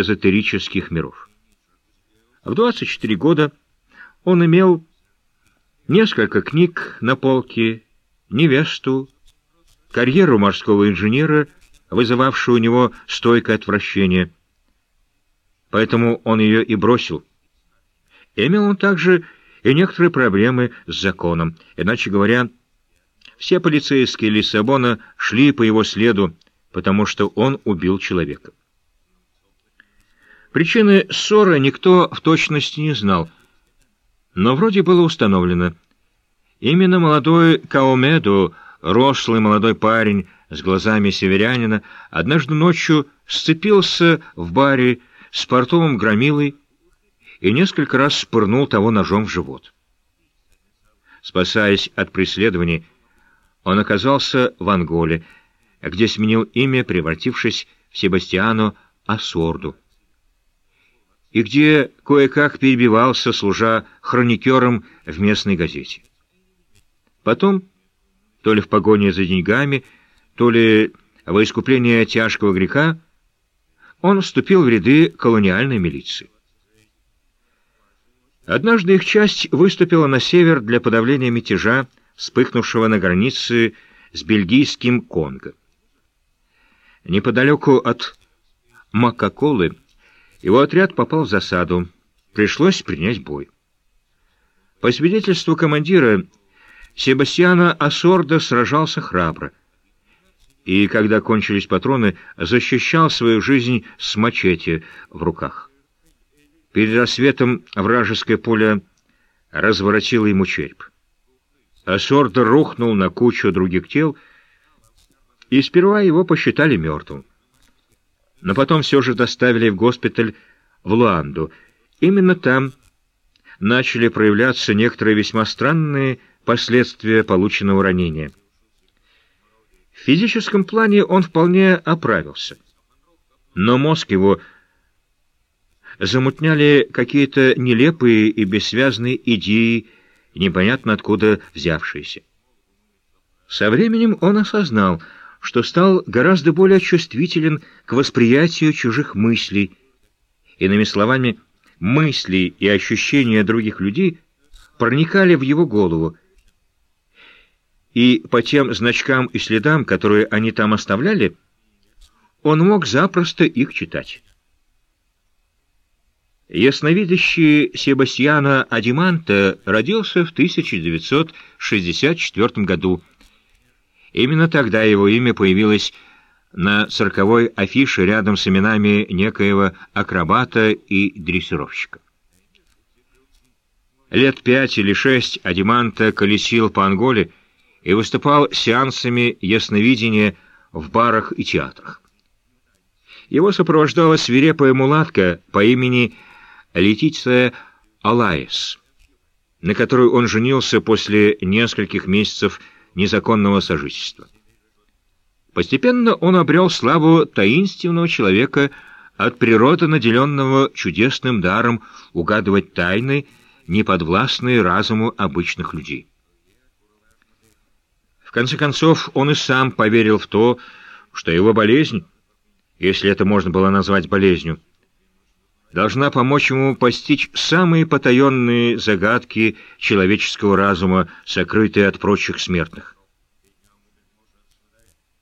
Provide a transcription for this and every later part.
эзотерических миров. В 24 года он имел несколько книг на полке, невесту, карьеру морского инженера, вызывавшую у него стойкое отвращение. Поэтому он ее и бросил. Имел он также и некоторые проблемы с законом. Иначе говоря, все полицейские Лиссабона шли по его следу, потому что он убил человека. Причины ссоры никто в точности не знал, но вроде было установлено. Именно молодой Каомеду, рослый молодой парень с глазами северянина, однажды ночью сцепился в баре с портовым громилой и несколько раз спырнул того ножом в живот. Спасаясь от преследований, он оказался в Анголе, где сменил имя, превратившись в Себастьяно Ассорду и где кое-как перебивался, служа хроникером в местной газете. Потом, то ли в погоне за деньгами, то ли во искупление тяжкого греха, он вступил в ряды колониальной милиции. Однажды их часть выступила на север для подавления мятежа, вспыхнувшего на границе с бельгийским Конго. Неподалеку от Макаколы его отряд попал в засаду. Пришлось принять бой. По свидетельству командира, Себастьяна Ассорда сражался храбро. И, когда кончились патроны, защищал свою жизнь с мачете в руках. Перед рассветом вражеское поле разворотило ему череп. Ассорда рухнул на кучу других тел, и сперва его посчитали мертвым но потом все же доставили в госпиталь в Луанду. Именно там начали проявляться некоторые весьма странные последствия полученного ранения. В физическом плане он вполне оправился, но мозг его замутняли какие-то нелепые и бессвязные идеи, непонятно откуда взявшиеся. Со временем он осознал — что стал гораздо более чувствителен к восприятию чужих мыслей. Иными словами, мысли и ощущения других людей проникали в его голову, и по тем значкам и следам, которые они там оставляли, он мог запросто их читать. Ясновидящий Себастьяна Адиманта родился в 1964 году Именно тогда его имя появилось на цирковой афише рядом с именами некоего акробата и дрессировщика. Лет пять или шесть Адиманта колесил по Анголе и выступал сеансами ясновидения в барах и театрах. Его сопровождала свирепая мулатка по имени Летиция Алаес, на которую он женился после нескольких месяцев незаконного сожительства. Постепенно он обрел славу таинственного человека от природы, наделенного чудесным даром угадывать тайны, неподвластные разуму обычных людей. В конце концов, он и сам поверил в то, что его болезнь, если это можно было назвать болезнью, должна помочь ему постичь самые потаенные загадки человеческого разума, сокрытые от прочих смертных.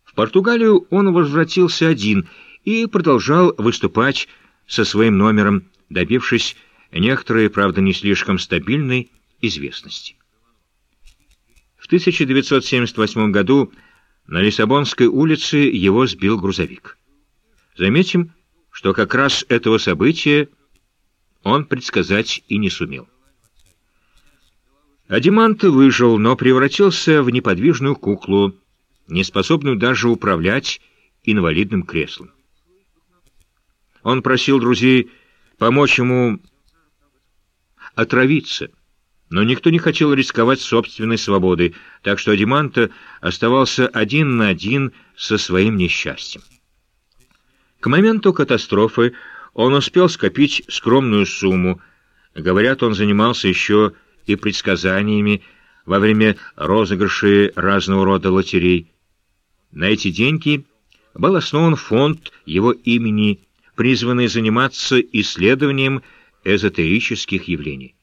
В Португалию он возвратился один и продолжал выступать со своим номером, добившись некоторой, правда, не слишком стабильной известности. В 1978 году на Лиссабонской улице его сбил грузовик. Заметим, что как раз этого события он предсказать и не сумел. Адиманте выжил, но превратился в неподвижную куклу, неспособную даже управлять инвалидным креслом. Он просил друзей помочь ему отравиться, но никто не хотел рисковать собственной свободой, так что Адиманте оставался один на один со своим несчастьем. К моменту катастрофы он успел скопить скромную сумму. Говорят, он занимался еще и предсказаниями во время розыгрышей разного рода лотерей. На эти деньги был основан фонд его имени призванные заниматься исследованием эзотерических явлений.